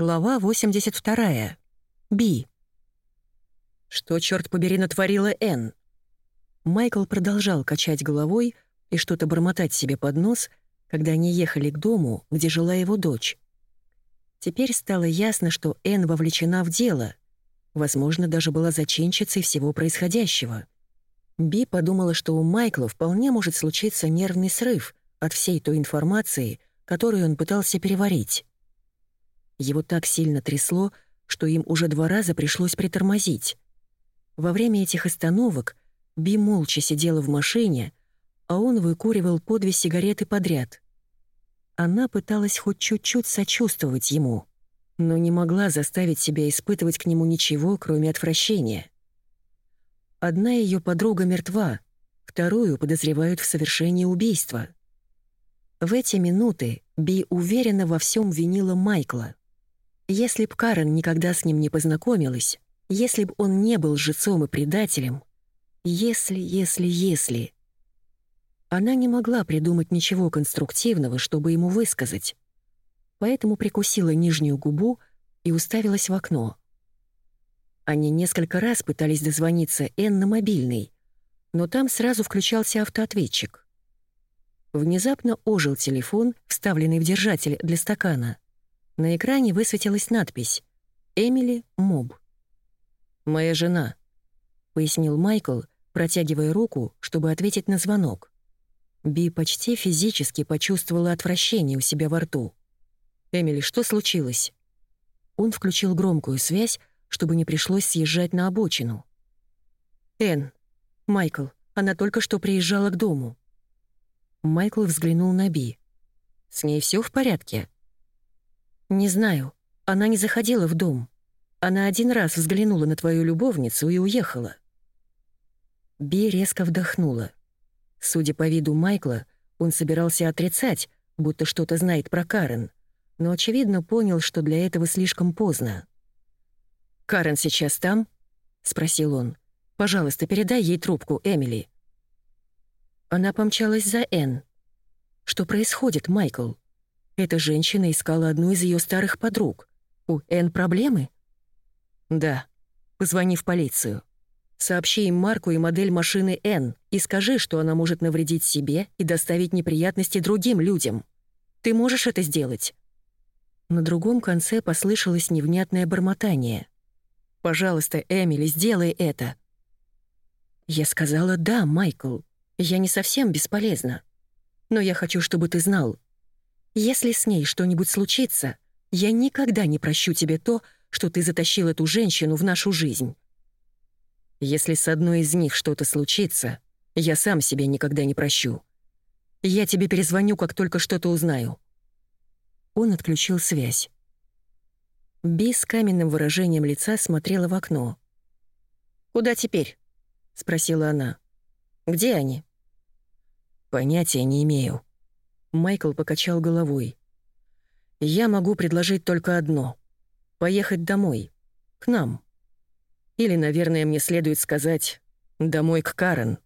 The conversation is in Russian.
Глава 82. Би. Что, черт побери, натворила Энн? Майкл продолжал качать головой и что-то бормотать себе под нос, когда они ехали к дому, где жила его дочь. Теперь стало ясно, что Энн вовлечена в дело, возможно, даже была зачинщицей всего происходящего. Би подумала, что у Майкла вполне может случиться нервный срыв от всей той информации, которую он пытался переварить. Его так сильно трясло, что им уже два раза пришлось притормозить. Во время этих остановок Би молча сидела в машине, а он выкуривал по две сигареты подряд. Она пыталась хоть чуть-чуть сочувствовать ему, но не могла заставить себя испытывать к нему ничего, кроме отвращения. Одна ее подруга мертва, вторую подозревают в совершении убийства. В эти минуты Би уверенно во всем винила Майкла. Если б Карен никогда с ним не познакомилась, если б он не был жрецом и предателем, если, если, если... Она не могла придумать ничего конструктивного, чтобы ему высказать, поэтому прикусила нижнюю губу и уставилась в окно. Они несколько раз пытались дозвониться Энн на мобильный, но там сразу включался автоответчик. Внезапно ожил телефон, вставленный в держатель для стакана — на экране высветилась надпись «Эмили Моб». «Моя жена», — пояснил Майкл, протягивая руку, чтобы ответить на звонок. Би почти физически почувствовала отвращение у себя во рту. «Эмили, что случилось?» Он включил громкую связь, чтобы не пришлось съезжать на обочину. «Энн, Майкл, она только что приезжала к дому». Майкл взглянул на Би. «С ней все в порядке?» «Не знаю. Она не заходила в дом. Она один раз взглянула на твою любовницу и уехала». Би резко вдохнула. Судя по виду Майкла, он собирался отрицать, будто что-то знает про Карен, но, очевидно, понял, что для этого слишком поздно. «Карен сейчас там?» — спросил он. «Пожалуйста, передай ей трубку, Эмили». Она помчалась за Энн. «Что происходит, Майкл?» Эта женщина искала одну из ее старых подруг. У Н проблемы? Да. Позвони в полицию. Сообщи им марку и модель машины Н и скажи, что она может навредить себе и доставить неприятности другим людям. Ты можешь это сделать?» На другом конце послышалось невнятное бормотание. «Пожалуйста, Эмили, сделай это!» Я сказала «да, Майкл. Я не совсем бесполезна. Но я хочу, чтобы ты знал, если с ней что-нибудь случится, я никогда не прощу тебе то, что ты затащил эту женщину в нашу жизнь. Если с одной из них что-то случится, я сам себе никогда не прощу. Я тебе перезвоню, как только что-то узнаю». Он отключил связь. Би с каменным выражением лица смотрела в окно. «Куда теперь?» — спросила она. «Где они?» «Понятия не имею», Майкл покачал головой. «Я могу предложить только одно — поехать домой, к нам. Или, наверное, мне следует сказать «домой к Карен».